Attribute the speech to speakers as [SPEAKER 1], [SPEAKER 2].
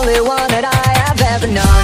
[SPEAKER 1] only one that I have ever known.